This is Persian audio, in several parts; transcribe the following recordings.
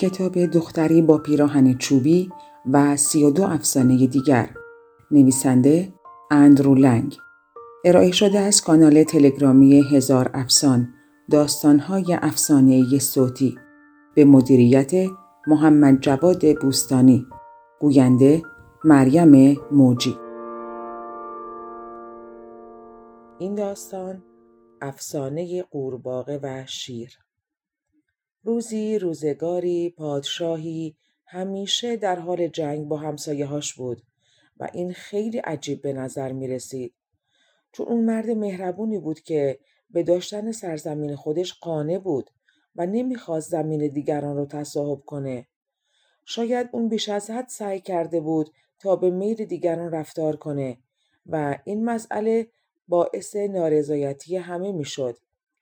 کتاب دختری با پیراهن چوبی و سی و دو افسانه دیگر. نویسنده اندرو لنگ. ارائه شده از کانال تلگرامی هزار افسان داستانهای افسانه صوتی. به مدیریت محمد جواد بوستانی. گوینده مریم موجی. این داستان افسانه قورباغه و شیر. روزی روزگاری پادشاهی همیشه در حال جنگ با همسایه‌هاش بود و این خیلی عجیب به نظر می رسید. چون اون مرد مهربونی بود که به داشتن سرزمین خودش قانع بود و نمی‌خواست زمین دیگران رو تصاحب کنه. شاید اون بیش از حد سعی کرده بود تا به میل دیگران رفتار کنه و این مسئله باعث نارضایتی همه می‌شد.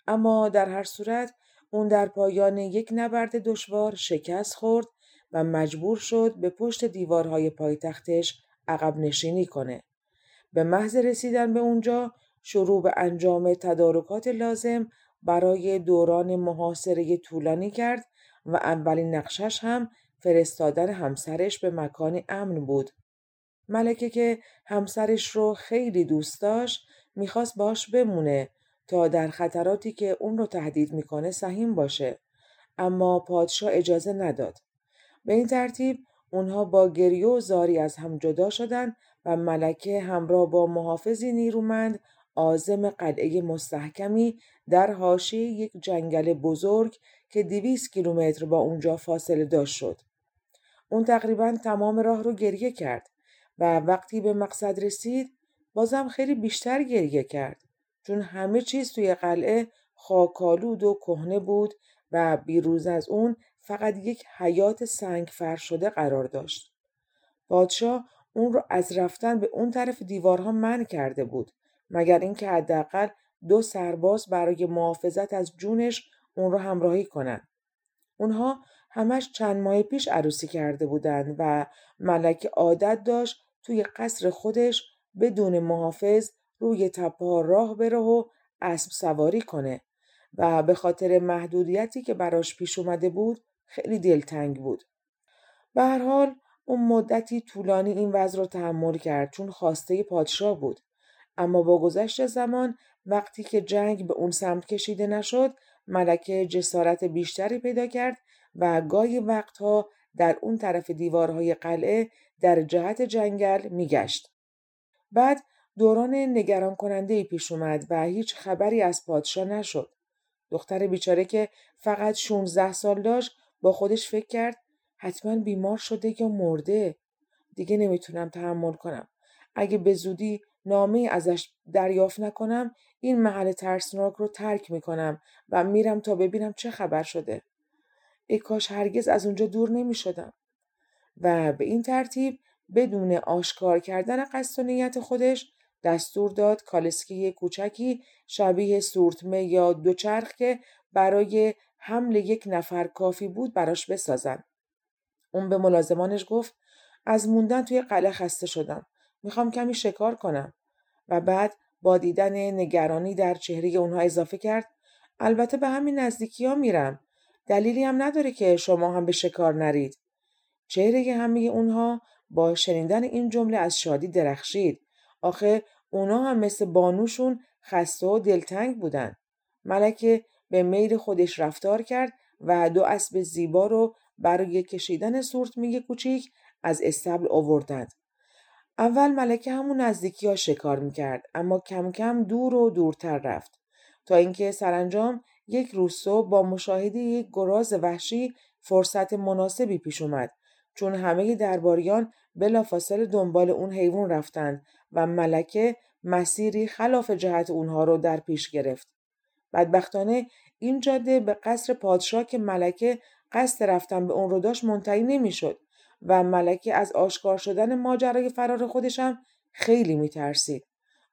اما در هر صورت اون در پایان یک نبرد دشوار شکست خورد و مجبور شد به پشت دیوارهای پایتختش عقب نشینی کنه. به محض رسیدن به اونجا شروع به انجام تدارکات لازم برای دوران محاصره طولانی کرد و اولین نقشش هم فرستادن همسرش به مکان امن بود. ملکه که همسرش رو خیلی دوست داشت می‌خواست باش بمونه تا در خطراتی که اون رو تهدید می‌کنه سهیم باشه اما پادشاه اجازه نداد به این ترتیب اونها با گریه و زاری از هم جدا شدند و ملکه همراه با محافظی نیرومند آزم قلعه مستحکمی در حاشیه یک جنگل بزرگ که دویست کیلومتر با اونجا فاصله داشت شد. اون تقریبا تمام راه رو گریه کرد و وقتی به مقصد رسید بازم خیلی بیشتر گریه کرد. چون همه چیز توی قلعه خاکالود و کهنه بود و بیروز از اون فقط یک حیات سنگ فر شده قرار داشت. پادشاه اون رو از رفتن به اون طرف دیوارها من کرده بود مگر اینکه حداقل دو سرباز برای محافظت از جونش اون رو همراهی کنند. اونها همش چند ماه پیش عروسی کرده بودند و ملک عادت داشت توی قصر خودش بدون محافظ روی تپه راه بره و اسب سواری کنه و به خاطر محدودیتی که براش پیش اومده بود خیلی دلتنگ بود. به هر حال اون مدتی طولانی این وضع رو تحمل کرد چون خواسته پادشاه بود. اما با گذشت زمان وقتی که جنگ به اون سمت کشیده نشد ملکه جسارت بیشتری پیدا کرد و گاهی وقتها در اون طرف دیوارهای قلعه در جهت جنگل میگشت. بعد دوران نگران کننده ای پیش اومد و هیچ خبری از پادشاه نشد. دختر بیچاره که فقط 16 سال داشت با خودش فکر کرد حتما بیمار شده یا مرده. دیگه نمی‌تونم تحمل کنم. اگه به زودی نامه ازش دریافت نکنم این محل ترسناک رو ترک می‌کنم و میرم تا ببینم چه خبر شده. ای کاش هرگز از اونجا دور نمی شدم. و به این ترتیب بدون آشکار کردن قصد و نیت خودش دستور داد کالسکی کوچکی شبیه سورتمه یا دوچرخ که برای حمل یک نفر کافی بود براش بسازن. اون به ملازمانش گفت از موندن توی قلعه خسته شدم. می‌خوام کمی شکار کنم. و بعد با دیدن نگرانی در چهره اونها اضافه کرد البته به همین نزدیکی ها میرم. دلیلی هم نداره که شما هم به شکار نرید. چهره همه اونها با شنیدن این جمله از شادی درخشید. آخه اونا هم مثل بانوشون خسته و دلتنگ بودن. ملکه به میل خودش رفتار کرد و دو اسب زیبا رو برای کشیدن سورتمیگ کوچیک از استبل آوردند. اول ملکه همون نزدیکی ها شکار می‌کرد اما کم کم دور و دورتر رفت تا اینکه سرانجام یک روز با مشاهده یک گراز وحشی فرصت مناسبی پیش اومد چون همه درباریان بلافاصله دنبال اون حیوان رفتند و ملکه مسیری خلاف جهت اونها رو در پیش گرفت. بدبختانه این جاده به قصر پادشاه که ملکه قصد رفتن به اون رو داشت منتهی نمی‌شد و ملکه از آشکار شدن ماجرای فرار خودشم خیلی میترسید.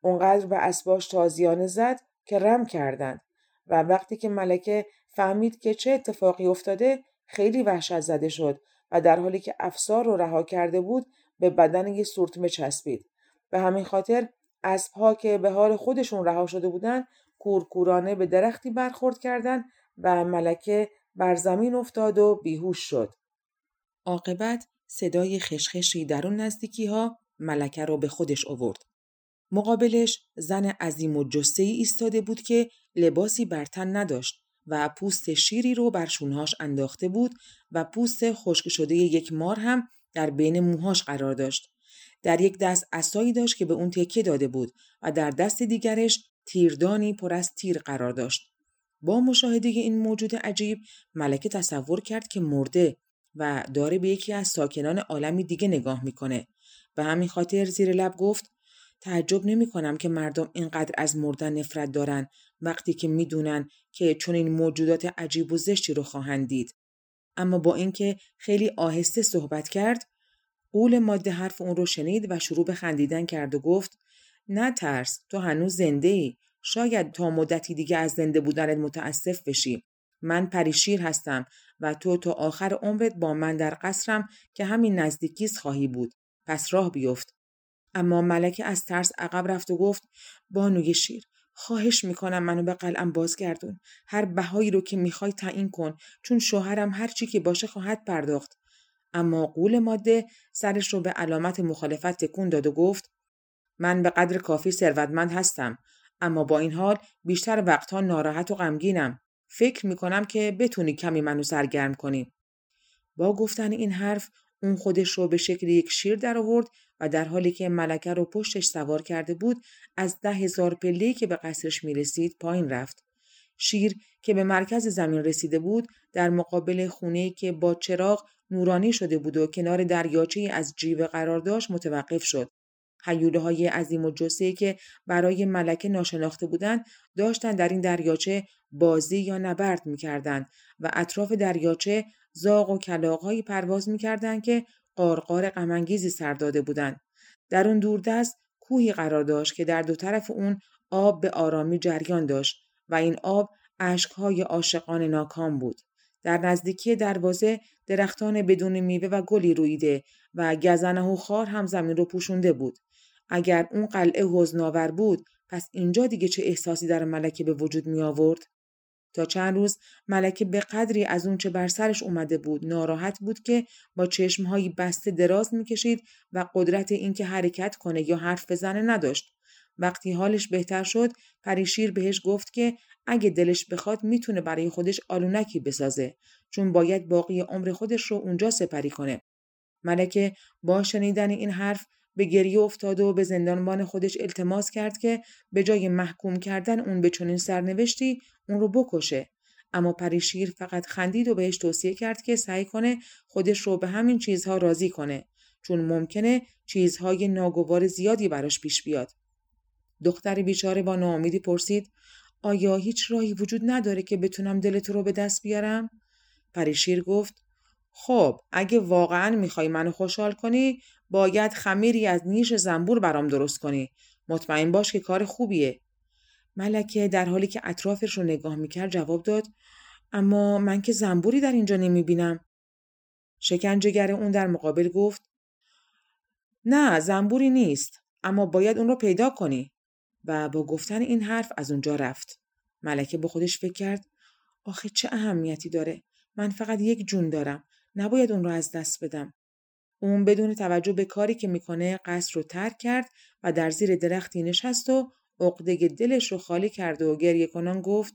اونقدر به اسباش تازیانه زد که رم کردند و وقتی که ملکه فهمید که چه اتفاقی افتاده خیلی وحشت زده شد و در حالی که افسار رو رها کرده بود به بدن یه سورتمه چسبید. به همین خاطر اسبها که به حال خودشون رها شده بودن کورکورانه به درختی برخورد کردند و ملکه بر زمین افتاد و بیهوش شد. عاقبت صدای خشخشی در اون نزدیکی ها ملکه رو به خودش آورد. مقابلش زن عظیم و جسته ای ایستاده بود که لباسی بر تن نداشت و پوست شیری رو بر شونهاش انداخته بود و پوست خشک شده یک مار هم در بین موهاش قرار داشت. در یک دست اسایی داشت که به اون تکه داده بود و در دست دیگرش تیردانی پر از تیر قرار داشت. با مشاهده این موجود عجیب ملکه تصور کرد که مرده و داره به یکی از ساکنان عالمی دیگه نگاه می‌کنه. به همین خاطر زیر لب گفت تعجب نمی کنم که مردم اینقدر از مردن نفرت دارن وقتی که می‌دونن که چون این موجودات عجیب و زشتی رو خواهند دید. اما با اینکه خیلی آهسته صحبت کرد قول ماده حرف اون رو شنید و شروع به خندیدن کرد و گفت نه ترس تو هنوز زنده ای شاید تا مدتی دیگه از زنده بودنت متاسف بشی. من پریشیر هستم و تو تا آخر عمرت با من در قصرم که همین نزدیکیست خواهی بود. پس راه بیفت. اما ملکه از ترس عقب رفت و گفت بانوی شیر خواهش می‌کنم منو به قلعم بازگردون. هر بهایی رو که می‌خوای تعیین کن چون شوهرم هر چی که باشه خواهد پرداخت. اما قول ماده سرش رو به علامت مخالفت تکون داد و گفت من به قدر کافی ثروتمند هستم اما با این حال بیشتر وقتها ناراحت و غمگینم فکر می‌کنم که بتونی کمی منو سرگرم کنی با گفتن این حرف اون خودش رو به شکل یک شیر در آورد و در حالی که ملکه رو پشتش سوار کرده بود از ده هزار پله که به قصرش می رسید پایین رفت. شیر که به مرکز زمین رسیده بود در مقابل خونه که با چراغ نورانی شده بود و کنار دریاچه از جیوه قرار داشت متوقف شد. حیوله های عظیم و جسه که برای ملکه ناشناخته بودند داشتند در این دریاچه بازی یا نبرد می‌کردند و اطراف دریاچه زاغ و کلاغهایی پرواز می‌کردند که قارقار غمانگیزی سر داده بودند در اون دوردست کوهی قرار داشت که در دو طرف اون آب به آرامی جریان داشت و این آب اشکهای عاشقان ناکام بود در نزدیکی دروازه درختان بدون میوه و گلی رویده و گزنه و خار هم زمین رو پوشونده بود اگر اون قلعه حزناور بود پس اینجا دیگه چه احساسی در ملکه به وجود می آورد؟ تا چند روز ملکه به قدری از اون چه بر سرش اومده بود ناراحت بود که با چشمهایی بسته دراز می‌کشید و قدرت اینکه حرکت کنه یا حرف بزنه نداشت. وقتی حالش بهتر شد پریشیر بهش گفت که اگه دلش بخواد می‌تونه برای خودش آلونکی بسازه چون باید باقی عمر خودش رو اونجا سپری کنه. ملکه با شنیدن این حرف به گریه افتاد و به زندانبان خودش التماس کرد که به جای محکوم کردن اون به چنین سرنوشتی اون رو بکشه اما پریشیر فقط خندید و بهش توصیه کرد که سعی کنه خودش رو به همین چیزها راضی کنه چون ممکنه چیزهای ناگوار زیادی براش پیش بیاد دختر بیچاره با ناامیدی پرسید آیا هیچ راهی وجود نداره که بتونم دلت رو به دست بیارم؟ پریشیر گفت خب اگه واقعا می‌خوای منو خوشحال کنی باید خمیری از نیش زنبور برام درست کنی. مطمئن باش که کار خوبیه. ملکه در حالی که اطرافش رو نگاه می‌کرد جواب داد اما من که زنبوری در اینجا نمی‌بینم. شکنجهگر اون در مقابل گفت نه زنبوری نیست اما باید اون رو پیدا کنی. و با گفتن این حرف از اونجا رفت ملکه با خودش فکر کرد آخه چه اهمیتی داره من فقط یک جون دارم نباید اون رو از دست بدم اون بدون توجه به کاری که می‌کنه قصر رو ترک کرد و در زیر درختی نشست و عقده دلش رو خالی کرد و گریه کنان گفت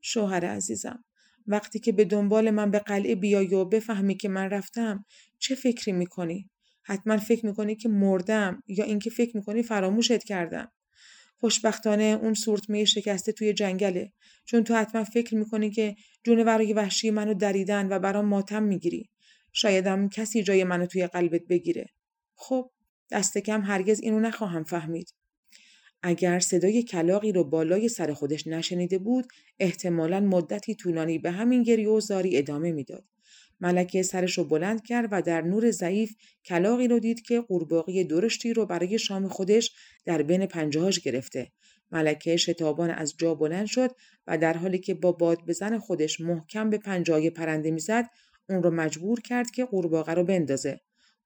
شوهر عزیزم وقتی که به دنبال من به قلعه بیای و بفهمی که من رفتم چه فکری می‌کنی؟ حتما فکر می‌کنی که مردم یا اینکه فکر می‌کنی فراموشت کردم. خوشبختانه اون سورتمه شکسته توی جنگله چون تو حتما فکر می‌کنی که جونورای وحشی منو دریدن و برام ماتم می‌گیری. شایدم کسی جای منو توی قلبت بگیره. خب دست کم هرگز اینو نخواهم فهمید. اگر صدای کلاقی رو بالای سر خودش نشنیده بود احتمالا مدتی طولانی به همین گریه و زاری ادامه می‌داد. ملکه سرش رو بلند کرد و در نور ضعیف کلاقی رو دید که قورباغه درشتی رو برای شام خودش در بین پنجهاش گرفته. ملکه شتابان از جا بلند شد و در حالی که با باد بزن خودش محکم به پنجای پرنده می‌زد اون رو مجبور کرد که قورباغه رو بندازه.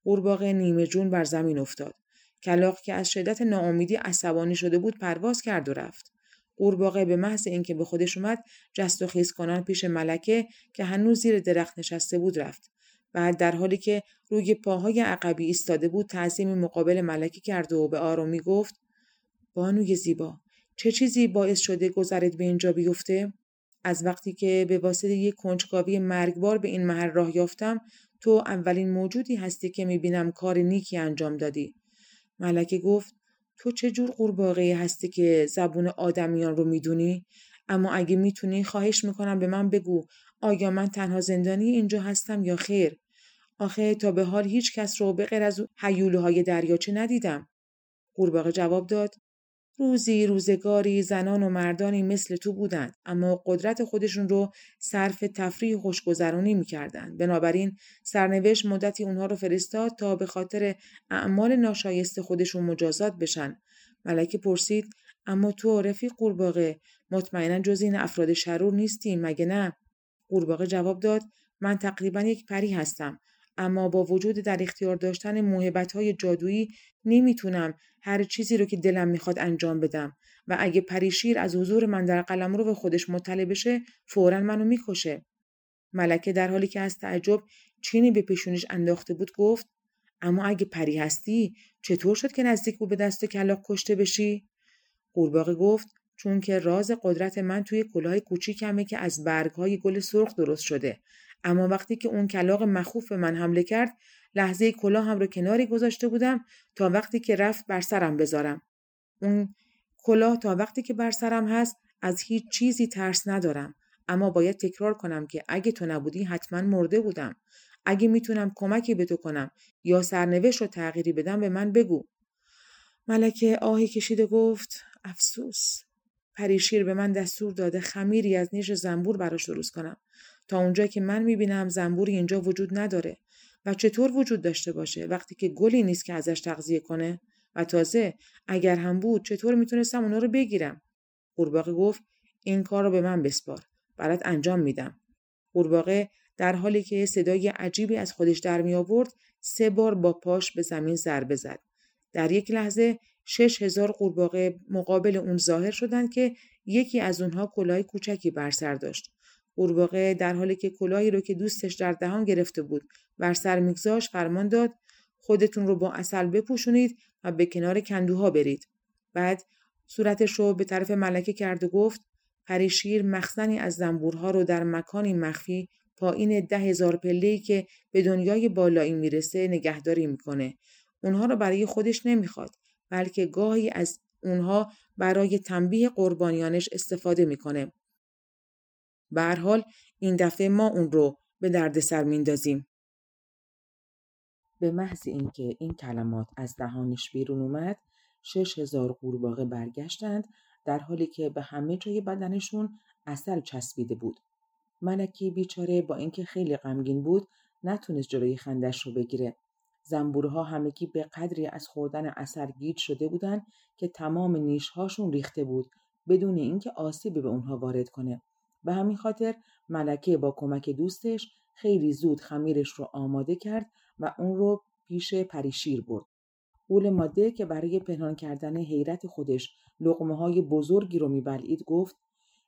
قورباغه نیمه جون بر زمین افتاد. کلاق که از شدت ناامیدی عصبانی شده بود پرواز کرد و رفت. قورباغه به محض اینکه به خودش اومد جست و خیز کنان پیش ملکه که هنوز زیر درخت نشسته بود رفت. بعد در حالی که روی پاهای عقبی ایستاده بود تعظیم مقابل ملکه کرد و به آرامی گفت بانوی زیبا چه چیزی باعث شده گذرت به اینجا بیفته؟ از وقتی که به واسطه یک کنجکاوی مرگبار به این محل راه یافتم تو اولین موجودی هستی که می‌بینم کار نیکی انجام دادی. ملکه گفت تو چه جور قورباغه هستی که زبون آدمیان رو می‌دونی؟ اما اگه می‌تونی خواهش می‌کنم به من بگو آیا من تنها زندانی اینجا هستم یا خیر؟ آخه تا به حال هیچ کس رو به غیر از حیولوهای دریاچه ندیدم؟ قورباغه جواب داد. روزی روزگاری زنان و مردانی مثل تو بودند اما قدرت خودشون رو صرف تفریح خوشگذرانی می‌کردند. بنابراین سرنوشت مدتی اونها رو فرستاد تا به خاطر اعمال ناشایست خودشون مجازات بشن. ملکه پرسید اما تو رفیق قورباغه مطمئنا جز این افراد شرور نیستی؟ مگه نه؟ قورباغه جواب داد من تقریبا یک پری هستم. اما با وجود در اختیار داشتن موهبت های جادویی نمی‌تونم هر چیزی رو که دلم می‌خواد انجام بدم و اگه پریشیر از حضور من در قلم رو به خودش مطلع بشه فورا منو می‌کشه. ملکه در حالی که از تعجب چینی به پیشونیش انداخته بود گفت اما اگه پری هستی چطور شد که نزدیک بود به دست کلاق کشته بشی؟ قورباغه گفت چون که راز قدرت من توی کلاه کوچیکمه که از برگهای گل سرخ درست شده. اما وقتی که اون کلاق مخوف به من حمله کرد لحظه کلاه هم رو کناری گذاشته بودم تا وقتی که رفت بر سرم بذارم. اون کلاه تا وقتی که بر سرم هست از هیچ چیزی ترس ندارم. اما باید تکرار کنم که اگه تو نبودی حتما مرده بودم. اگه می‌تونم کمکی به تو کنم یا سرنوشت رو تغییری بدم به من بگو. ملکه آهی کشیده گفت افسوس. پریشیر به من دستور داده خمیری از نیش زنبور براش درست کنم. تا اونجا که من می‌بینم زنبوری اینجا وجود نداره. و چطور وجود داشته باشه؟ وقتی که گلی نیست که ازش تغذیه کنه؟ و تازه اگر هم بود چطور می‌تونستم اونا رو بگیرم؟ قورباغه گفت این کار رو به من بسپار. برات انجام میدم. قورباغه در حالی که صدای عجیبی از خودش در می آورد سه بار با پاش به زمین ضربه زد. در یک لحظه شش هزار قورباغه مقابل اون ظاهر شدند که یکی از اونها کلاه کوچکی بر سر داشت. قورباغه در حالی که کلاهی رو که دوستش در دهان گرفته بود بر سر میگذاشت فرمان داد خودتون رو با اصل بپوشونید و به کنار کندوها برید. بعد صورتش رو به طرف ملکه کرد و گفت پریشیر مخزنی از زنبورها رو در مکانی مخفی پایین ده هزار پلهی که به دنیای بالایی می‌رسه نگهداری می‌کنه. اونها رو برای خودش نمی‌خواد. بلکه گاهی از اونها برای تنبیه قربانیانش استفاده می‌کنه به حال این دفعه ما اون رو به دردسر میندازیم. به محض اینکه این کلمات از دهانش بیرون اومد شش هزار قورباغه برگشتند در حالی که به همه جای بدنشون اصل چسبیده بود. ملکی بیچاره با اینکه خیلی غمگین بود نتونست جلوی خندش رو بگیره. زنبورها همگی به قدری از خوردن اثر گیج شده بودند که تمام نیشهاشون ریخته بود بدون اینکه آسیبی به اونها وارد کنه. به همین خاطر ملکه با کمک دوستش خیلی زود خمیرش رو آماده کرد و اون رو پیش پریشیر برد. قول ماده که برای پنهان کردن حیرت خودش لقمه های بزرگی رو میبلعید گفت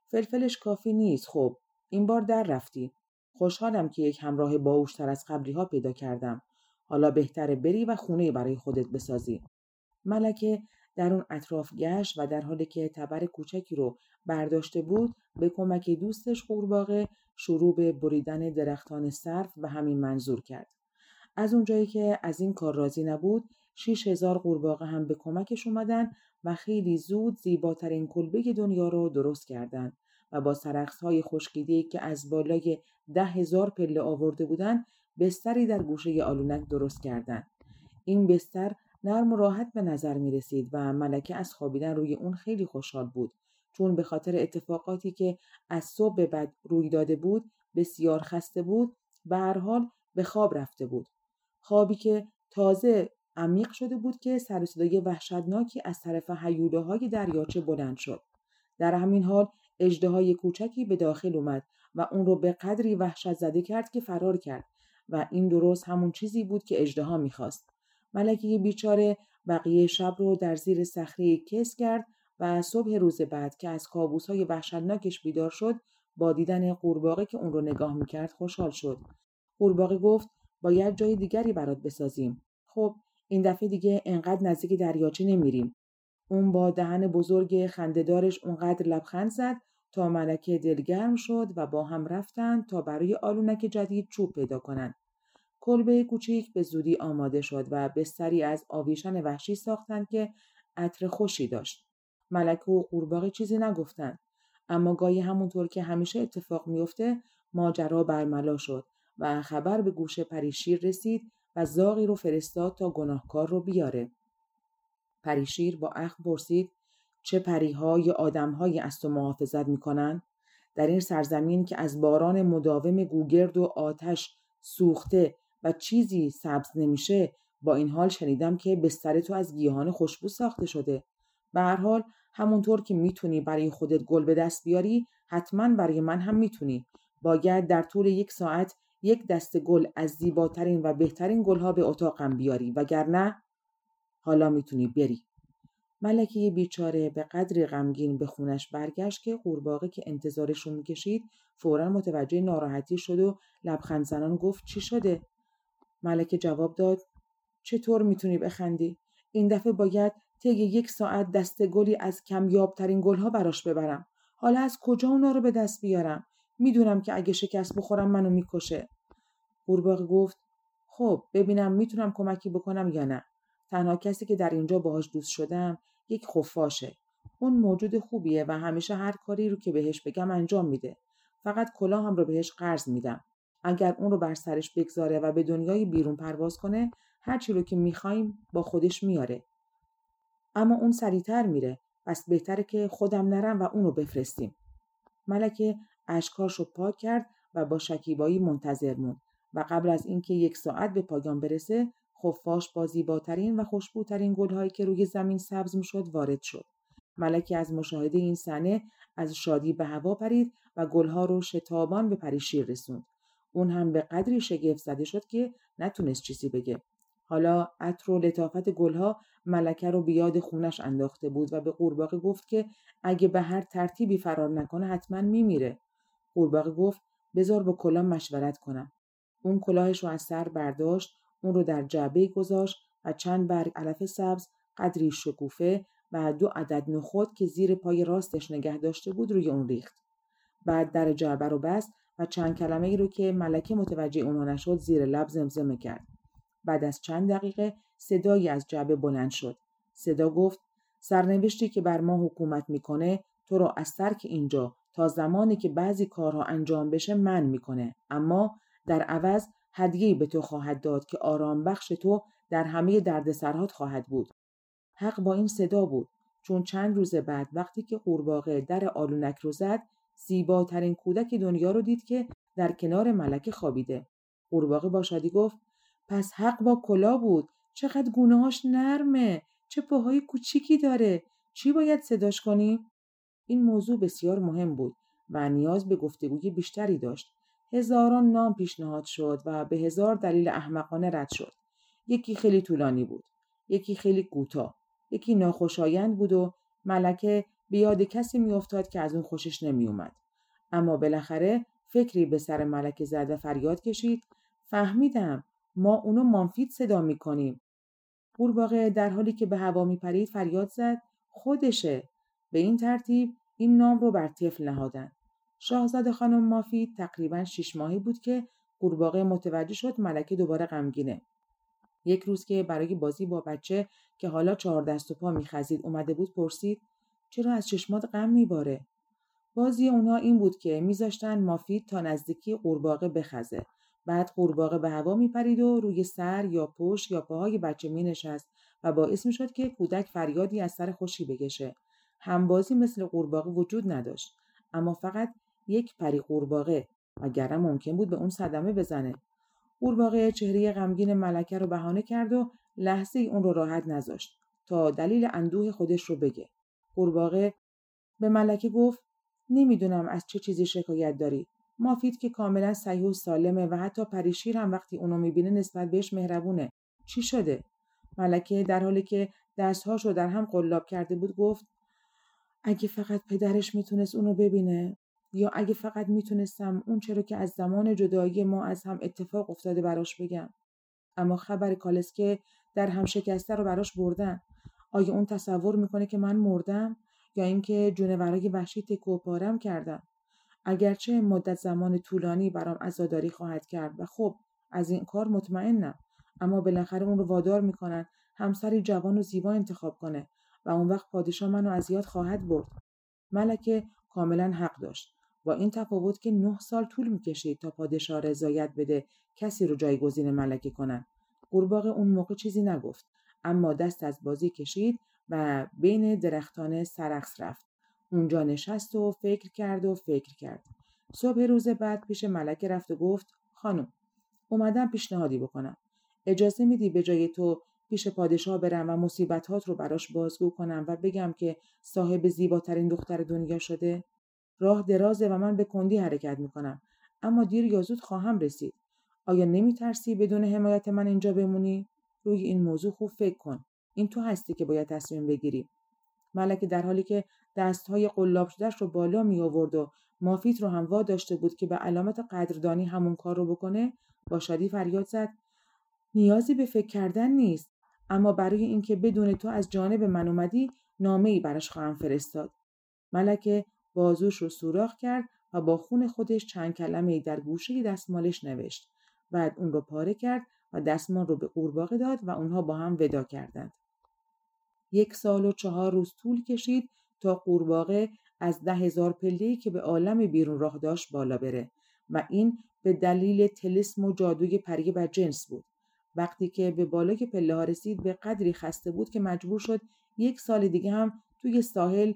فلفلش کافی نیست خب این بار در رفتی خوشحالم که یک همراه باوشتر از قبلی ها پیدا کردم حالا بهتره بری و خونه برای خودت بسازی ملکه در اون اطراف گشت و در حالی که تبر کوچکی رو برداشته بود به کمک دوستش قورباغه شروع به بریدن درختان صرف و همین منظور کرد. از اونجایی که از این کار راضی نبود، شیش هزار قورباغه هم به کمکش اومدن و خیلی زود زیباترین کلبه دنیا رو درست کردند و با سرخص های خشکیده که از بالای ده هزار پله آورده بودند بستری در گوشه آلونک درست کردند. این بستر نرم و راحت به نظر می رسید و ملکه از خوابیدن روی اون خیلی خوشحال بود. چون به خاطر اتفاقاتی که از صبح به بعد روی داده بود بسیار خسته بود به هر حال به خواب رفته بود. خوابی که تازه عمیق شده بود که سر صدای وحشتناکی از طرف حیوله های دریاچه بلند شد. در همین حال اجده کوچکی به داخل اومد و اون رو به قدری وحشت زده کرد که فرار کرد. و این درست همون چیزی بود که اجده می‌خواست ملکه بیچاره بقیه شب رو در زیر صخره کس کرد و صبح روز بعد که از کابوس های وحشتناکش بیدار شد با دیدن قورباغه که اون رو نگاه می‌کرد خوشحال شد. قورباغه گفت باید جای دیگری برات بسازیم. خب این دفعه دیگه انقدر نزدیک دریاچه نمیریم. اون با دهن بزرگ خندهدارش اونقدر لبخند زد تا ملکه دلگرم شد و با هم رفتند تا برای آلونک جدید چوب پیدا کنند. کلبه کوچیک به زودی آماده شد و بستری از آویشن وحشی ساختند که عطر خوشی داشت. ملکه و قورباغه چیزی نگفتند اما گاهی همونطور که همیشه اتفاق میافته ماجرا برملا شد و خبر به گوش پریشیر رسید و زاغی رو فرستاد تا گناهکار رو بیاره. پریشیر با اخم پرسید چه پریها یا آدمهایی از تو محافظت می‌کنن؟ در این سرزمین که از باران مداوم گوگرد و آتش سوخته و چیزی سبز نمیشه با این حال شنیدم که بستر تو از گیاهان خوشبو ساخته شده. به هر حال همونطور که می‌تونی برای خودت گل به دست بیاری حتما برای من هم می‌تونی. باید در طول یک ساعت یک دست گل از زیباترین و بهترین گلها به اتاقم بیاری وگرنه حالا می‌تونی بری. ملکه بیچاره به قدری غمگین به خونش برگشت که قورباغه که انتظارش رو می‌کشید فورا متوجه ناراحتی شد و لبخند زنان گفت چی شده؟ ملکه جواب داد چطور می‌تونی بخندی؟ این دفعه باید طی یک ساعت دست گلی از کمیابترین گلها براش ببرم. حالا از کجا اونا رو به دست بیارم؟ می‌دونم که اگه شکست بخورم منو می‌کشه. قورباغه گفت خب ببینم می‌تونم کمکی بکنم یا نه. تنها کسی که در اینجا باهاش دوست شدم یک خفاشه. اون موجود خوبیه و همیشه هر کاری رو که بهش بگم انجام میده. فقط هم رو بهش قرض میدم. اگر اون رو بر سرش بگذاره و به دنیای بیرون پرواز کنه هر چی رو که می‌خوایم با خودش میاره اما اون سریعتر میره. پس بهتره که خودم نرم و اونو بفرستیم. ملکه اشکاش رو پاک کرد و با شکیبایی منتظر موند. و قبل از اینکه یک ساعت به پایان برسه خفاش با زیباترین و خوشبوترین گلهایی که روی زمین سبز می‌شد وارد شد. ملکه از مشاهده این صحنه از شادی به هوا پرید و گلها رو شتابان به پریشیر رسوند. اون هم به قدری شگفت زده شد که نتونست چیزی بگه. حالا عطر و لطافت گلها ملکه رو بیاد خونش انداخته بود و به قورباغه گفت که اگه به هر ترتیبی فرار نکنه حتما میمیره. قورباغه گفت بذار با کلاه مشورت کنم. اون کلاهش رو از سر برداشت اون رو در جعبه گذاشت و چند برگ علف سبز قدری شکوفه و دو عدد نخود که زیر پای راستش نگه داشته بود روی اون ریخت. بعد در جعبه رو بست و چند کلمه ای رو که ملکه متوجه اونها نشد زیر لب زمزمه کرد. بعد از چند دقیقه صدایی از جعبه بلند شد. صدا گفت سرنوشتی که بر ما حکومت می‌کنه تو رو از ترک اینجا تا زمانی که بعضی کارها انجام بشه من می‌کنه. اما در عوض هدیه به تو خواهد داد که آرام بخش تو در همه دردسرهات خواهد بود. حق با این صدا بود. چون چند روز بعد وقتی که قورباغه در آلونک رو زد زیباترین کودک دنیا رو دید که در کنار ملکه خوابیده. قورباغه با شادی گفت پس حق با کلا بود. چقدر گونه‌هاش نرمه. چه پاهای کوچیکی داره. چی باید صداش کنیم این موضوع بسیار مهم بود و نیاز به گفتگوی بیشتری داشت. هزاران نام پیشنهاد شد و به هزار دلیل احمقانه رد شد. یکی خیلی طولانی بود یکی خیلی کوتاه یکی ناخوشایند بود و ملکه به یاد کسی میافتاد که از اون خوشش نمیومد اما بالاخره فکری به سر ملکه زد و فریاد کشید. فهمیدم ما اونو مانفید صدا می‌کنیم. قورباغه در حالی که به هوا میپرید فریاد زد. خودشه. به این ترتیب این نام رو بر طفل نهادن. شاهزاده خانم مافید تقریبا شیش ماهی بود که قورباغه متوجه شد ملکه دوباره غمگینه. یک روز که برای بازی با بچه که حالا چهار دست و پا میخزید اومده بود پرسید چرا از چشمات غم میباره؟ بازی اونها این بود که میذاشتن مافید تا نزدیکی قورباغه بخزه. بعد قورباغه به هوا میپرید و روی سر یا پشت یا پاهای بچه مینشست و باعث می‌شد که کودک فریادی از سر خوشی بکشه. همبازی مثل قورباغه وجود نداشت. اما فقط یک پری قورباغه و ممکن بود به اون صدمه بزنه. قورباغه چهره غمگین ملکه رو بهانه کرد و لحظه ای اون رو راحت نذاشت تا دلیل اندوه خودش رو بگه. قورباغه به ملکه گفت نمی‌دونم از چه چیزی شکایت داری. مافید که کاملا صحیح و سالمه و حتی پریشیر هم وقتی اونو می‌بینه نسبت بهش مهربونه. چی شده؟ ملکه در حالی که دستهاش رو در هم قلاب کرده بود گفت اگه فقط پدرش می‌تونست اونو ببینه یا اگه فقط می‌تونستم اون چرا که از زمان جدایی ما از هم اتفاق افتاده براش بگم. اما خبر کالسکه در هم شکسته رو براش بردن. آیا اون تصور می‌کنه که من مردم یا اینکه جونورای وحشی تکو پارم کردم؟ اگرچه مدت زمان طولانی برام عزاداری خواهد کرد و خب از این کار مطمئنم. اما بالاخره اون رو وادار می‌کنن همسری جوان و زیبا انتخاب کنه و اون وقت پادشاه منو از یاد خواهد برد. ملکه کاملا حق داشت. با این تفاوت که نه سال طول می‌کشید تا پادشاه رضایت بده کسی رو جایگزین ملکه کنن. قورباغه اون موقع چیزی نگفت. اما دست از بازی کشید و بین درختان سرخس رفت. اونجا نشست و فکر کرد و فکر کرد. صبح روز بعد پیش ملکه رفت و گفت خانم اومدم پیشنهادی بکنم. اجازه میدی به جای تو پیش پادشاه برم و مصیبتات رو براش بازگو کنم و بگم که صاحب زیباترین دختر دنیا شده؟ راه درازه و من به کندی حرکت می‌کنم. اما دیر یا زود خواهم رسید. آیا نمیترسی بدون حمایت من اینجا بمونی؟ روی این موضوع خوب فکر کن. این تو هستی که باید تصمیم بگیری. ملکه در حالی که دستهای قلاب شدهش رو بالا می آورد و مافیت رو هم وا داشته بود که به علامت قدردانی همون کار رو بکنه با شادی فریاد زد. نیازی به فکر کردن نیست اما برای اینکه بدون تو از جانب من اومدی نامه ای براش خواهم فرستاد. ملکه بازوش رو سوراخ کرد و با خون خودش چند کلمه ای در گوشه دستمالش نوشت. بعد اون رو پاره کرد و دستمال رو به قورباغه داد و اونها با هم ودا کردند. یک سال و چهار روز طول کشید تا قورباغه از ده هزار پله که به عالم بیرون راه داشت بالا بره و این به دلیل تلسم و جادوی پری بر جنس بود. وقتی که به بالای پله ها رسید به قدری خسته بود که مجبور شد یک سال دیگه هم توی ساحل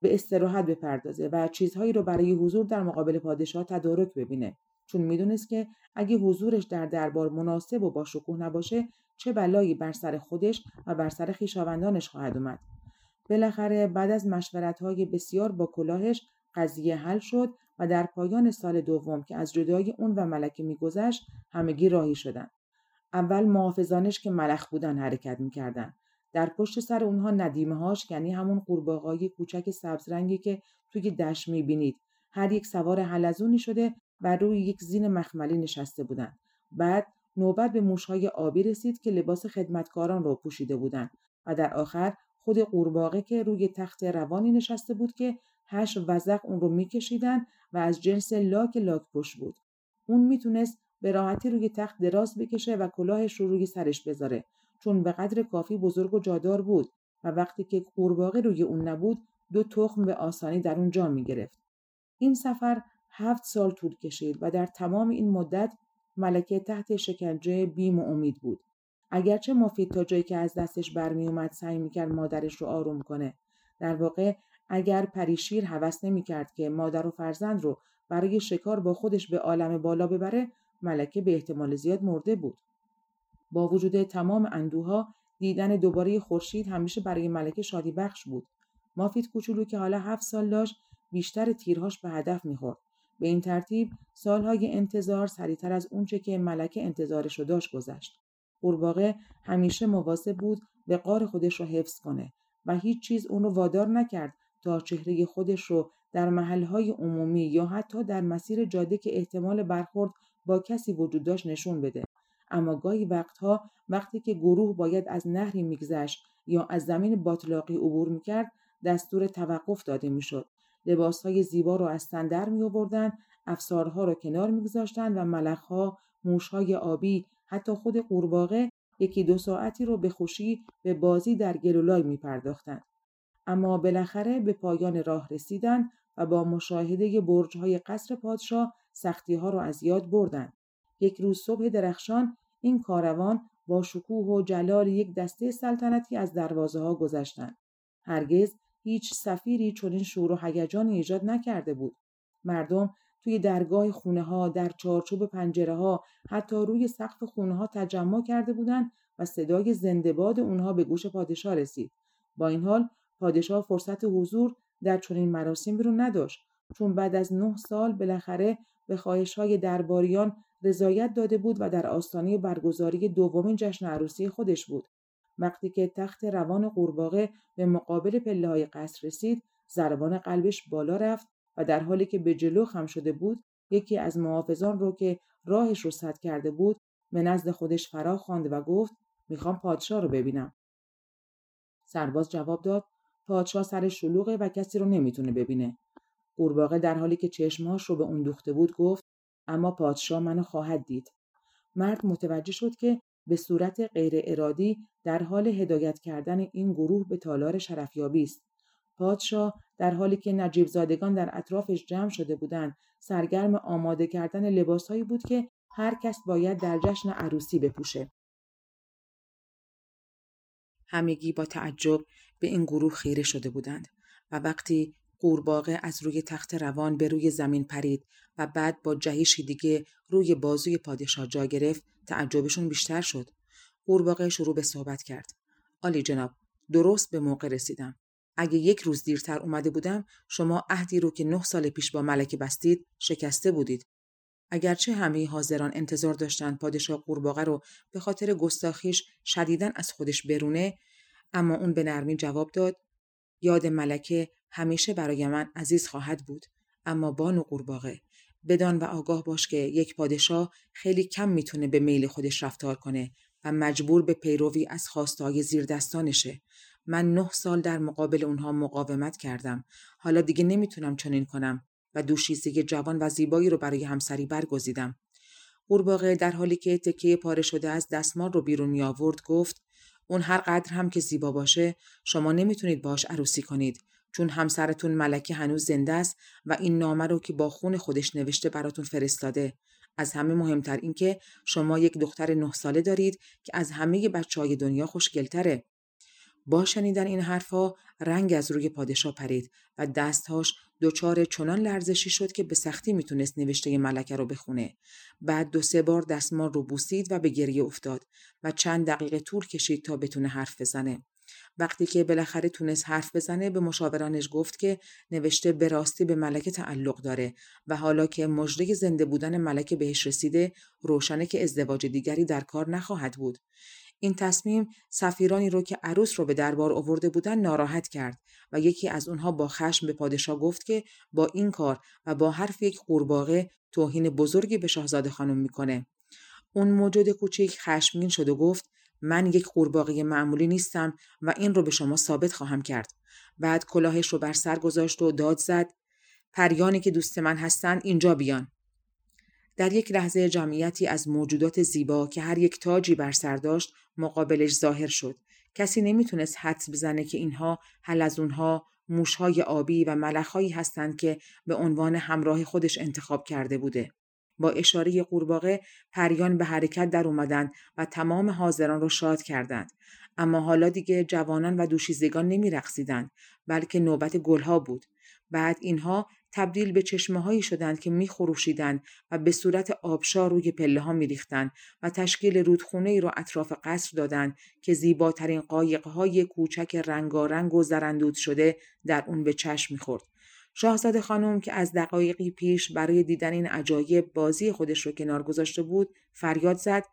به استراحت بپردازه و چیزهایی رو برای حضور در مقابل پادشاه تدارک ببینه. چون می‌دونست که اگه حضورش در دربار مناسب و با شکوه نباشه چه بلایی بر سر خودش و بر سر خویشاوندانش خواهد اومد. بالاخره بعد از های بسیار با کلاهش قضیه حل شد و در پایان سال دوم که از جدای اون و ملکه میگذشت همگی راهی شدند اول محافظانش که ملخ بودن حرکت می‌کردن. در پشت سر اونها ندیمه هاش یعنی همون قورباغه‌های کوچک سبزرنگی که توی دشت می‌بینید. هر یک سوار حلزونی شده و روی یک زین مخملی نشسته بودند بعد نوبت به موشهای آبی رسید که لباس خدمتکاران را پوشیده بودند و در آخر خود قورباغه که روی تخت روانی نشسته بود که هش وزق اون رو میکشیدن و از جنس لاک لاک پشت بود اون می‌تونست به راحتی روی تخت دراز بکشه و کلاهش رو روی سرش بذاره چون به قدر کافی بزرگ و جادار بود و وقتی که قورباغه روی اون نبود دو تخم به آسانی در اون جا می گرفت. این سفر هفت سال طول کشید و در تمام این مدت ملکه تحت شکنجه بیم و امید بود. اگرچه مفید تا جایی که از دستش برمی اومد سعی می‌کرد مادرش رو آروم کنه. در واقع اگر پریشیر هوس نمی‌کرد که مادر و فرزند رو برای شکار با خودش به عالم بالا ببره ملکه به احتمال زیاد مرده بود. با وجود تمام اندوها دیدن دوباره خورشید همیشه برای ملکه شادی بخش بود. مافید کوچولو که حالا هفت سال داشت بیشتر تیرهاش به هدف می‌خورد. به این ترتیب سالهای انتظار سریعتر از اونچه که ملکه انتظارش رو داشت گذشت. قورباغه همیشه مواظب بود به قار خودش رو حفظ کنه و هیچ چیز اون رو وادار نکرد تا چهره خودش رو در محلهای عمومی یا حتی در مسیر جاده که احتمال برخورد با کسی وجود داشت نشون بده. اما گاهی وقتها وقتی که گروه باید از نهری میگذشت یا از زمین باطلاقی عبور می‌کرد دستور توقف داده می‌شد لباسهای زیبا را از تن در می آوردن، افسارها را کنار میگذاشتند و ملخها، موشهای آبی، حتی خود قورباغه یکی دو ساعتی رو به خوشی به بازی در گلولای می پرداختند. اما بالاخره به پایان راه رسیدند و با مشاهده برجهای قصر پادشاه سختی ها را از یاد بردند. یک روز صبح درخشان این کاروان با شکوه و جلال یک دسته سلطنتی از دروازه ها گذشتند. هرگز هیچ سفیری چنین شور و هیجانی ایجاد نکرده بود. مردم توی درگاه خونه ها، در چارچوب پنجره ها، حتی روی سقف خونه ها تجمع کرده بودند و صدای زندهباد اونها به گوش پادشاه رسید. با این حال پادشاه فرصت حضور در چنین مراسمی رو نداشت چون بعد از نه سال بالاخره به خواهش های درباریان رضایت داده بود و در آستانه برگزاری دومین جشن عروسی خودش بود. وقتی که تخت روان قورباغه به مقابل پله های قصر رسید، ضربان قلبش بالا رفت و در حالی که به جلو خم شده بود یکی از محافظان رو که راهش رو سد کرده بود به نزد خودش فرا خواند و گفت می‌خوام پادشاه رو ببینم. سرباز جواب داد پادشاه سر شلوغه و کسی رو نمی‌تونه ببینه. قورباغه در حالی که چشمهاش رو به اون دوخته بود گفت اما پادشاه منو خواهد دید. مرد متوجه شد که به صورت غیر ارادی در حال هدایت کردن این گروه به تالار شرفیابی است. پادشاه در حالی که نجیب زادگان در اطرافش جمع شده بودند سرگرم آماده کردن لباسهایی بود که هر کس باید در جشن عروسی بپوشه. همگی با تعجب به این گروه خیره شده بودند و وقتی قورباغه از روی تخت روان به روی زمین پرید و بعد با جهیشی دیگه روی بازوی پادشاه جا گرفت تعجبشون بیشتر شد. قورباغه شروع به صحبت کرد. آلی جناب درست به موقع رسیدم. اگه یک روز دیرتر اومده بودم شما عهدی رو که نه سال پیش با ملکه بستید شکسته بودید. اگرچه همه حاضران انتظار داشتند پادشاه قورباغه رو به خاطر گستاخیش شدیدن از خودش برونه اما اون به نرمی جواب داد یاد ملکه همیشه برای من عزیز خواهد بود اما بانو قورباغه بدان و آگاه باش که یک پادشاه خیلی کم می‌تونه به میل خودش رفتار کنه و مجبور به پیروی از خواستهای زیر دستانشه. من نه سال در مقابل اونها مقاومت کردم. حالا دیگه نمی‌تونم چنین کنم و دوشیزه جوان و زیبایی رو برای همسری برگزیدم. قورباغه در حالی که تکه پاره شده از دستمال رو بیرون می آورد گفت اون هر قدر هم که زیبا باشه شما نمی‌تونید باش عروسی کنید چون همسرتون ملکه هنوز زنده است و این نامه رو که با خون خودش نوشته براتون فرستاده از همه مهمتر این که شما یک دختر نه ساله دارید که از همه بچه های دنیا خوشگلتره با شنیدن این حرفها رنگ از روی پادشاه پرید و دستهاش دچار چنان لرزشی شد که به سختی می‌تونست نوشته ملکه رو بخونه. بعد دو سه بار دستمال رو بوسید و به گریه افتاد و چند دقیقه طول کشید تا بتونه حرف بزنه. وقتی که بالاخره تونست حرف بزنه به مشاورانش گفت که نوشته به راستی به ملکه تعلق داره و حالا که مژده زنده بودن ملکه بهش رسیده روشنه که ازدواج دیگری در کار نخواهد بود. این تصمیم سفیرانی رو که عروس رو به دربار آورده بودن ناراحت کرد و یکی از اونها با خشم به پادشاه گفت که با این کار و با حرف یک قورباغه توهین بزرگی به شاهزاده خانم می‌کنه. اون موجود کوچک خشمگین شد و گفت من یک قورباغه معمولی نیستم و این رو به شما ثابت خواهم کرد. بعد کلاهش رو بر سر گذاشت و داد زد. پریانی که دوست من هستند اینجا بیان. در یک لحظه جمعیتی از موجودات زیبا که هر یک تاجی بر سر داشت مقابلش ظاهر شد. کسی نمی‌تونست حدس بزنه که اینها اونها موشهای آبی و ملخهایی هستند که به عنوان همراه خودش انتخاب کرده بوده. با اشاره قورباغه پریان به حرکت در اومدند و تمام حاضران را شاد کردند اما حالا دیگه جوانان و دوشیزگان نمی رقصیدند بلکه نوبت گلها بود بعد اینها تبدیل به چشمه هایی شدند که می خروشیدند و به صورت آبشار روی پله ها می ریختند و تشکیل رودخونه ای را اطراف قصر دادند که زیباترین قایق های کوچک رنگارنگ و زرندود شده در اون به چشم می خورد. شاهزاده خانم که از دقایقی پیش برای دیدن این عجایب بازی خودش رو کنار گذاشته بود فریاد زد.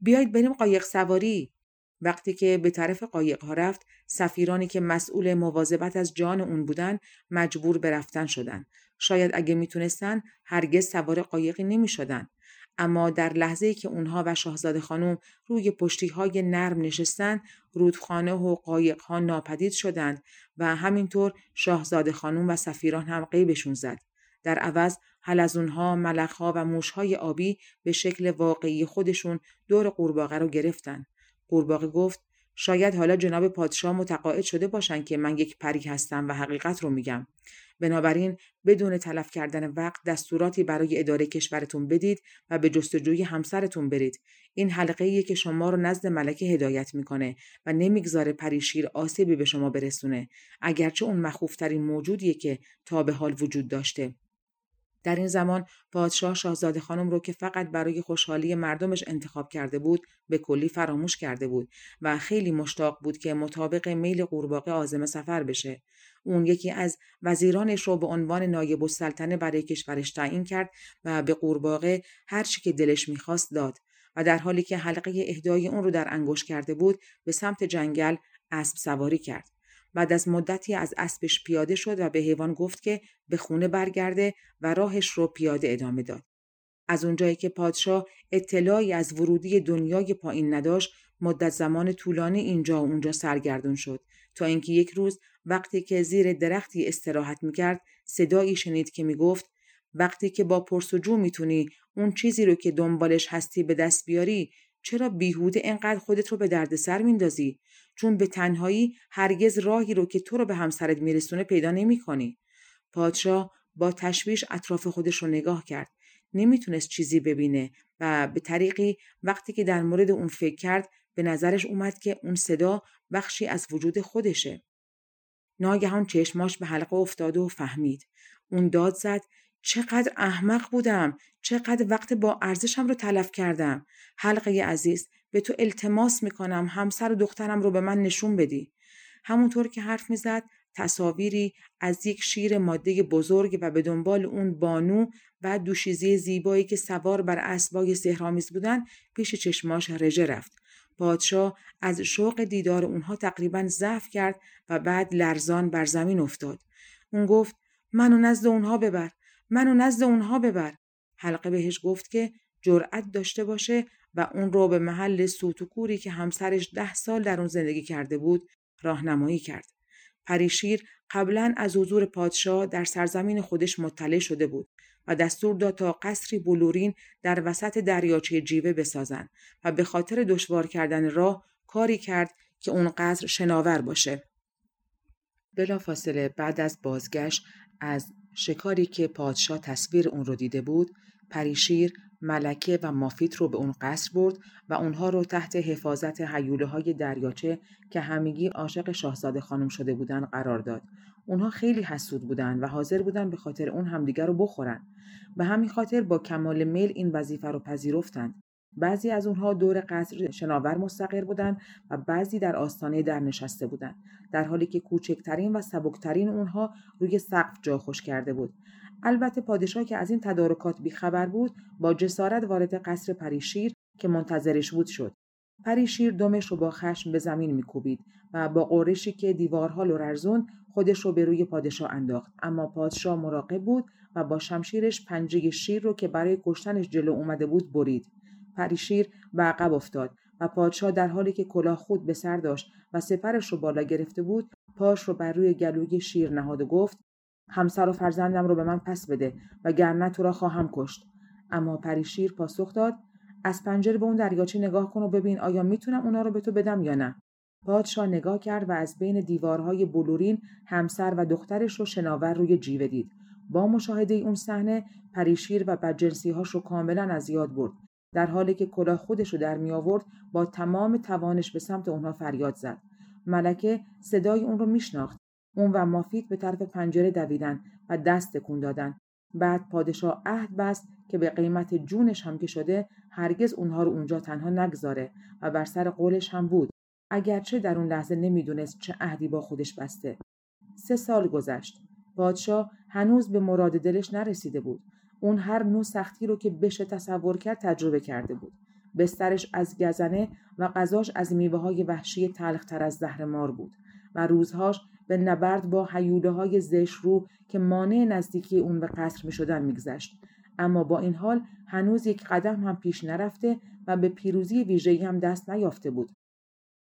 بیایید بریم قایق سواری. وقتی که به طرف قایق ها رفت سفیرانی که مسئول مواظبت از جان اون بودن مجبور به رفتن شدن. شاید اگه می‌تونستن هرگز سوار قایقی نمی شدن. اما در لحظه که اونها و شاهزاده خانم روی پشتی های نرم نشستن رودخانه و قایق ها ناپدید شدند و همینطور شاهزاده خانم و سفیران هم قیبشون زد. در عوض حلزونها، ملخها و موشهای آبی به شکل واقعی خودشون دور قورباغه رو گرفتن. قورباغه گفت شاید حالا جناب پادشاه متقاعد شده باشند که من یک پری هستم و حقیقت رو میگم. بنابراین بدون تلف کردن وقت دستوراتی برای اداره کشورتون بدید و به جستجوی همسرتون برید. این حلقه ایه که شما رو نزد ملکه هدایت می‌کنه و نمی‌گذاره پریشیر آسیبی به شما برسونه. اگرچه اون مخوفترین موجودیه که تا به حال وجود داشته. در این زمان پادشاه شاهزاده خانم رو که فقط برای خوشحالی مردمش انتخاب کرده بود به کلی فراموش کرده بود و خیلی مشتاق بود که مطابق میل قورباغه عازم سفر بشه. اون یکی از وزیرانش رو به عنوان نایب السلطنه برای کشورش تعیین کرد و به قورباغه هر چی که دلش می‌خواست داد و در حالی که حلقه اهدای اون رو در انگوش کرده بود به سمت جنگل اسب سواری کرد. بعد از مدتی از اسبش پیاده شد و به حیوان گفت که به خونه برگرده و راهش رو پیاده ادامه داد. از اونجایی که پادشاه اطلاعی از ورودی دنیای پایین نداشت مدت زمان طولانی اینجا و اونجا سرگردون شد تا اینکه یک روز وقتی که زیر درختی استراحت می‌کرد صدایی شنید که می‌گفت وقتی که با پرسجو می‌تونی اون چیزی رو که دنبالش هستی به دست بیاری چرا بیهوده انقدر خودت رو به دردسر میندازی چون به تنهایی هرگز راهی رو که تو رو به همسرت میرسونه پیدا نمی‌کنی پادشاه با تشویش اطراف خودش رو نگاه کرد نمی‌تونست چیزی ببینه و به طریقی وقتی که در مورد اون فکر کرد به نظرش اومد که اون صدا بخشی از وجود خودشه. ناگهان چشماش به حلقه افتاد و فهمید. اون داد زد چقدر احمق بودم چقدر وقت با ارزشم رو تلف کردم حلقه عزیز به تو التماس می‌کنم همسر و دخترم رو به من نشون بدی همونطور که حرف می‌زد تصاویری از یک شیر ماده بزرگ و به دنبال اون بانو و دوشیزی زیبایی که سوار بر اسبای سهرامیز بودن پیش چشماش رژه رفت. پادشاه از شوق دیدار اونها تقریبا ضعف کرد و بعد لرزان بر زمین افتاد. اون گفت منو نزد اونها ببر. منو نزد اونها ببر. حلقه بهش گفت که جرأت داشته باشه و اون رو به محل سوتوکوری که همسرش ده سال در اون زندگی کرده بود راهنمایی کرد. پریشیر قبلا از حضور پادشاه در سرزمین خودش مطلع شده بود و دستور داد تا قصری بلورین در وسط دریاچه جیوه بسازند و به خاطر دشوار کردن راه کاری کرد که اون قصر شناور باشه. بلافاصله بعد از بازگشت از شکاری که پادشاه تصویر اون رو دیده بود پریشیر ملکه و مافیت رو به اون قصر برد و اونها رو تحت حفاظت حیوله های دریاچه که همگی عاشق شاهزاده خانم شده بودن قرار داد. اونها خیلی حسود بودن و حاضر بودن به خاطر اون همدیگر رو بخورن. به همین خاطر با کمال میل این وظیفه رو پذیرفتند. بعضی از اونها دور قصر شناور مستقر بودند و بعضی در آستانه در نشسته بودند در حالی که کوچکترین و سبکترین اونها روی سقف جا خوش کرده بود البته پادشاه که از این تدارکات بیخبر بود با جسارت وارد قصر پریشیر که منتظرش بود شد. پریشیر دمش رو با خشم به زمین میکوبید و با قرشی که دیوارها لرزوند خودش رو به روی پادشاه انداخت. اما پادشاه مراقب بود و با شمشیرش پنجه شیر رو که برای کشتنش جلو اومده بود برید. پریشیر به عقب افتاد و پادشاه در حالی که کلاه خود به سر داشت و سپرش رو بالا گرفته بود پاش رو بر روی گلوی شیر نهاد و گفت همسر و فرزندم رو به من پس بده و گرنه تو را خواهم کشت. اما پریشیر پاسخ داد از پنجره به اون دریاچه نگاه کن و ببین آیا می‌تونم اونا رو به تو بدم یا نه. پادشاه نگاه کرد و از بین دیوارهای بلورین همسر و دخترش رو شناور روی جیوه دید. با مشاهده اون صحنه پریشیر و بدجنسیهاش رو کاملا از یاد برد. در حالی که کلاه خودش رو در می آورد با تمام توانش به سمت اونها فریاد زد. ملکه صدای اون رو میشناخت. اون و مافیت به طرف پنجره دویدن و دست تکون دادن. بعد پادشاه عهد بست که به قیمت جونش هم که شده هرگز اونها رو اونجا تنها نگذاره و بر سر قولش هم بود. اگرچه در اون لحظه نمی‌دونست چه عهدی با خودش بسته. سه سال گذشت. پادشاه هنوز به مراد دلش نرسیده بود. اون هر نوع سختی رو که بشه تصور کرد تجربه کرده بود. بسترش از گزنه و غذاش از میوه های وحشی تلختر از زهر مار بود و روزهاش به نبرد با حیوله های زش رو که مانع نزدیکی اون به قصر می شدن میگذشت. اما با این حال هنوز یک قدم هم پیش نرفته و به پیروزی ویژه‌ای هم دست نیافته بود.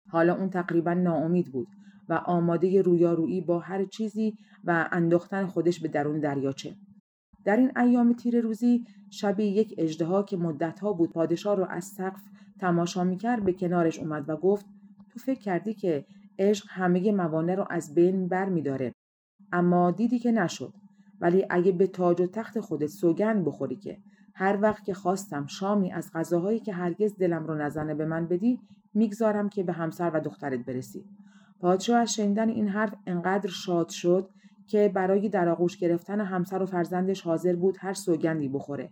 حالا اون تقریبا ناامید بود و آماده رویارویی با هر چیزی و انداختن خودش به درون دریاچه. در این ایام تیر روزی شبی یک اجدها که مدتها بود پادشاه رو از سقف تماشا می‌کرد به کنارش اومد و گفت تو فکر کردی که عشق همه موانع رو از بین بر می داره. اما دیدی که نشد. ولی اگه به تاج و تخت خودت سوگن بخوری که هر وقت که خواستم شامی از غذاهایی که هرگز دلم رو نزنه به من بدی می‌گذارم که به همسر و دخترت برسی. پادشاه از شنیدن این حرف انقدر شاد شد که برای در آغوش گرفتن همسر و فرزندش حاضر بود هر سوگندی بخوره.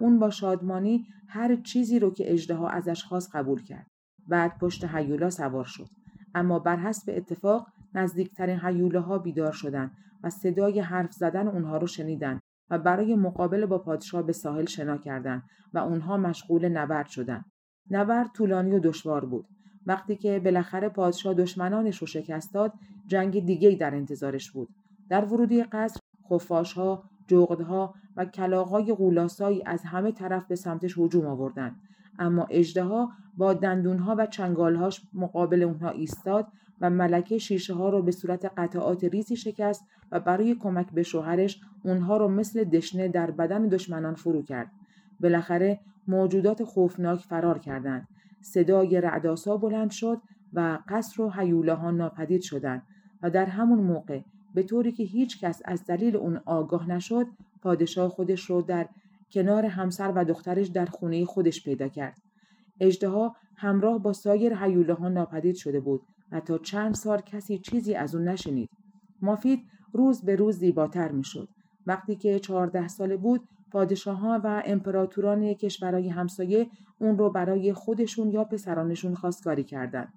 اون با شادمانی هر چیزی رو که اجدها ازش خواست قبول کرد. بعد پشت حیولا سوار شد. اما بر حسب اتفاق نزدیکترین حیوله ها بیدار شدند و صدای حرف زدن اونها رو شنیدن و برای مقابله با پادشاه به ساحل شنا کردند و اونها مشغول نبرد شدند. نبرد طولانی و دشوار بود. وقتی که بالاخره پادشاه دشمنانش رو شکست داد جنگ دیگه در انتظارش بود در ورودی قصر خفاشها جغدها و کلاغای غولاسایی از همه طرف به سمتش هجوم آوردند اما اجدها با دندونها و چنگالهاش مقابل اونها ایستاد و ملکه شیشه ها رو به صورت قطعات ریزی شکست و برای کمک به شوهرش اونها رو مثل دشنه در بدن دشمنان فرو کرد. بالاخره موجودات خوفناک فرار کردند. صدای رعداسا بلند شد و قصر و حیولاها ناپدید شدند و در همون موقع به طوری که هیچ کس از دلیل اون آگاه نشد پادشاه خودش رو در کنار همسر و دخترش در خونه خودش پیدا کرد. اجدها همراه با سایر حیوله ها ناپدید شده بود و تا چند سال کسی چیزی از اون نشنید. مافید روز به روز زیباتر می‌شد. وقتی که چهارده ساله بود پادشاه و امپراتوران کشورهای همسایه اون رو برای خودشون یا پسرانشون خواستگاری کردند.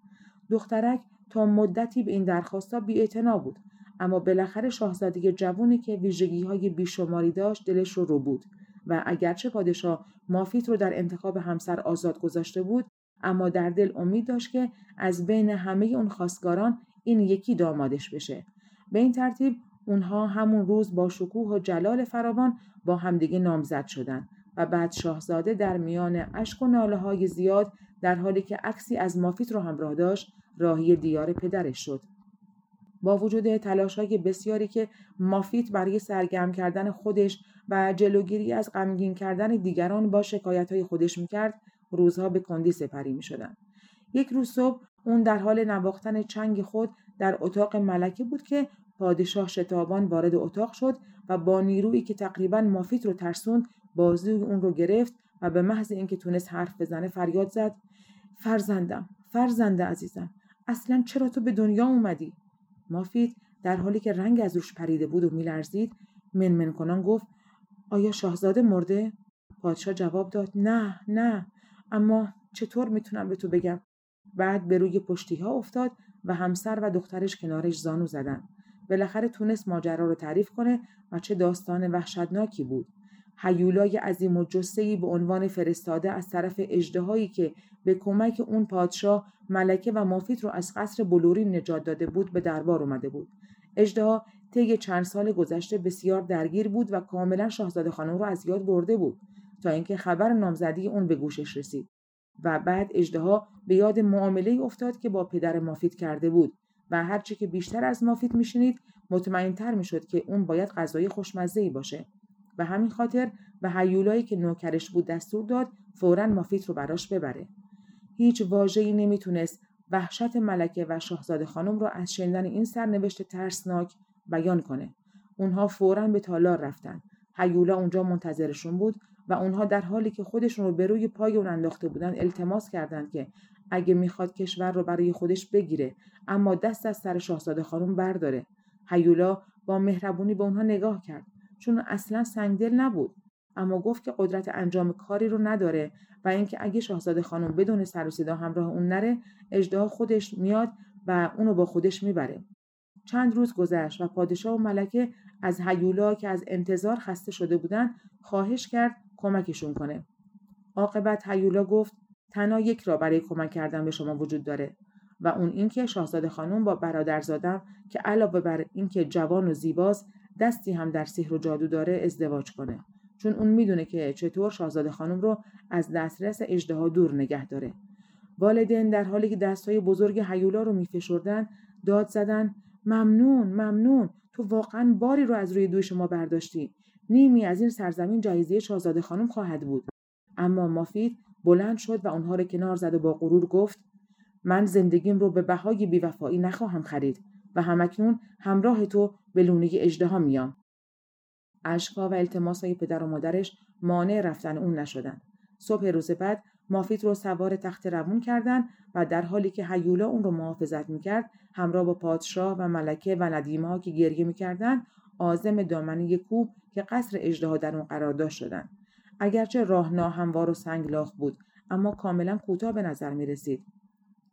دخترک تا مدتی به این درخواستا بی بود اما بالاخره شاهزاده جوونی که ویژگی های بیشماری داشت دلش رو رو بود و اگرچه پادشاه مافیت رو در انتخاب همسر آزاد گذاشته بود اما در دل امید داشت که از بین همه اون خواستگاران این یکی دامادش بشه. به این ترتیب اونها همون روز با شکوه و جلال فراوان با همدیگه نامزد شدند و بعد شاهزاده در میان اشک و ناله های زیاد در حالی که عکسی از مافیت رو همراه داشت راهی دیار پدرش شد. با وجود تلاش های بسیاری که مافیت برای سرگرم کردن خودش و جلوگیری از غمگین کردن دیگران با شکایت های خودش می‌کرد روزها به کندی سپری می شدن. یک روز صبح اون در حال نواختن چنگ خود در اتاق ملکه بود که پادشاه شتابان وارد اتاق شد و با نیرویی که تقریبا مافیت رو ترسوند بازوی اون رو گرفت و به محض اینکه تونست حرف بزنه فریاد زد فرزندم فرزنده عزیزم اصلا چرا تو به دنیا اومدی مافید در حالی که رنگ از روش پریده بود و میلرزید منمن کنان گفت آیا شاهزاده مرده؟ پادشاه جواب داد نه نه اما چطور می‌تونم به تو بگم؟ بعد به روی پشتی ها افتاد و همسر و دخترش کنارش زانو زدن. بالاخره تونست ماجرا رو تعریف کنه و چه داستان وحشتناکی بود. حیولای عظیم و جسهی به عنوان فرستاده از طرف اجدهایی که به کمک اون پادشاه ملکه و مافیت رو از قصر بلورین نجات داده بود به دربار اومده بود. اجدها طی چند سال گذشته بسیار درگیر بود و کاملا شاهزاده خانم رو از یاد برده بود تا اینکه خبر نامزدی اون به گوشش رسید. و بعد اجدها به یاد معامله افتاد که با پدر مافیت کرده بود و هرچی که بیشتر از مافیت میشنید مطمئنتر می‌شد که اون باید غذای خوشمزه باشه. و همین خاطر به هیولایی که نوکرش بود دستور داد فورا مافیت رو براش ببره. هیچ واژه‌ای نمی‌تونست وحشت ملکه و شاهزاده خانم را از شنیدن این سرنوشت ترسناک بیان کنه. اونها فورا به تالار رفتن. هیولا اونجا منتظرشون بود و اونها در حالی که خودشون رو به روی پای اون انداخته بودن التماس کردند که اگه می‌خواد کشور رو برای خودش بگیره اما دست از سر شاهزاده خانم برداره. هیولا با مهربونی به اونها نگاه کرد. چون اصلا سنگدل نبود اما گفت که قدرت انجام کاری رو نداره و اینکه اگه شاهزاده خانم بدون سر و صدا همراه اون نره اجدها خودش میاد و اونو با خودش می‌بره. چند روز گذشت و پادشاه و ملکه از هیولا که از انتظار خسته شده بودن خواهش کرد کمکشون کنه. عاقبت هیولا گفت تنها یک را برای کمک کردن به شما وجود داره. و اون اینکه شاهزاده خانم با برادرزادم که علاوه بر اینکه جوان و زیباست دستی هم در سحر و جادو داره ازدواج کنه. چون اون می‌دونه که چطور شاهزاده خانم رو از دسترس اجدها دور نگه داره. والدین در حالی که دستهای بزرگ حیولا رو میفشردن داد زدن ممنون ممنون تو واقعا باری رو از روی دوی شما برداشتی. نیمی از این سرزمین جایزه شاهزاده خانم خواهد بود. اما مافید بلند شد و آنها را کنار زد و با غرور گفت من زندگیم رو به بهای بیوفایی نخواهم خرید و همکنون همراه تو به لونه اجدها میام اشکها و التماسهای پدر و مادرش مانع رفتن اون نشدن صبح روز بعد مافید رو سوار تخت روون کردند و در حالی که هیولا اون رو محافظت می‌کرد همراه با پادشاه و ملکه و ندیمه که گریه می‌کردند آزم دامنه کوه که قصر اجدها در اون قرار داشت شدند اگرچه راه ناهموار و سنگلاخ بود اما کاملا کوتاه به نظر می رسید.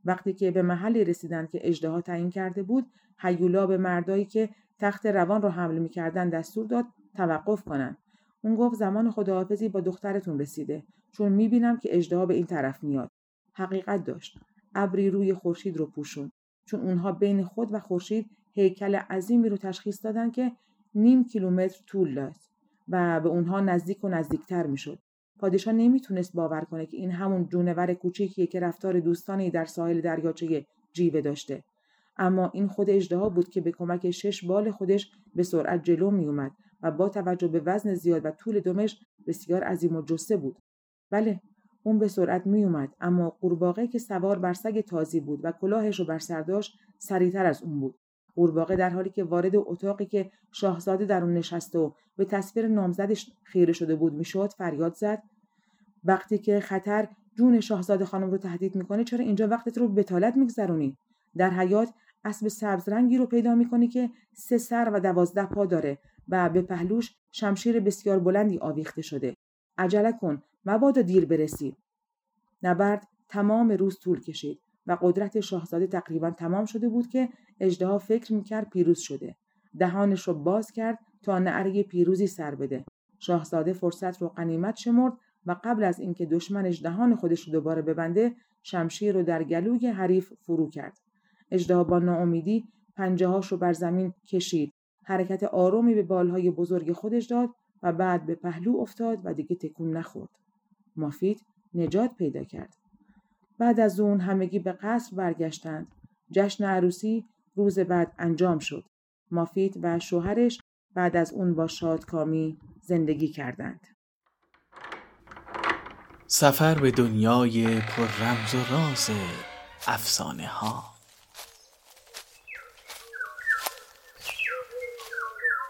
وقتی که به محلی رسیدند که اجدها تعیین کرده بود هیولا به مردایی که تخت روان را حمل می‌کردند دستور داد توقف کنند اون گفت زمان خداحافظی با دخترتون رسیده چون می‌بینم که اجدها به این طرف میاد. حقیقت داشت. ابری روی خورشید رو پوشون چون اونها بین خود و خورشید هیکل عظیمی رو تشخیص دادن که نیم کیلومتر طول داشت و به اونها نزدیک و نزدیکتر می‌شد. پادشاه نمی‌تونست باور کنه که این همون جونور کوچیکیه که رفتار دوستانی در ساحل دریاچه جیوه داشته. اما این خود اجدها بود که به کمک شش بال خودش به سرعت جلو می اومد با توجه به وزن زیاد و طول دمش بسیار عظیم و جسه بود. بله اون به سرعت می اومد اما قورباغه که سوار بر سگ تازی بود و کلاهش رو بر سر داشت سریعتر از اون بود. قورباغه در حالی که وارد اتاقی که شاهزاده در اون نشسته و به تصویر نامزدش خیره شده بود می‌شد فریاد زد. وقتی که خطر جون شاهزاده خانم رو تهدید می‌کنه چرا اینجا وقتت رو به بتالت میگذرونی؟ در حیات اسب سبز رنگی رو پیدا می‌کنی که سه سر و دوازده پا داره و به پهلوش شمشیر بسیار بلندی آویخته شده. عجله کن مبادا دیر برسی. نبرد تمام روز طول کشید و قدرت شاهزاده تقریبا تمام شده بود که اجدها فکر می‌کرد پیروز شده. دهانش رو باز کرد تا نعره پیروزی سر بده. شاهزاده فرصت رو قنیمت شمرد و قبل از اینکه دشمنش دهان خودش رو دوباره ببنده شمشیر رو در گلوی حریف فرو کرد. اجدها با ناامیدی پنجهاش رو بر زمین کشید. حرکت آرومی به بالهای بزرگ خودش داد و بعد به پهلو افتاد و دیگه تکون نخورد. مافید نجات پیدا کرد. بعد از اون همگی به قصر برگشتند. جشن عروسی روز بعد انجام شد. مافید و شوهرش بعد از اون با شادکامی زندگی کردند. سفر به دنیای پر رمز و راز افسانه ها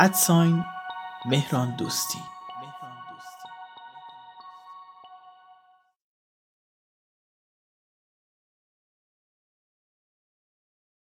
ادساین مهران دوستی.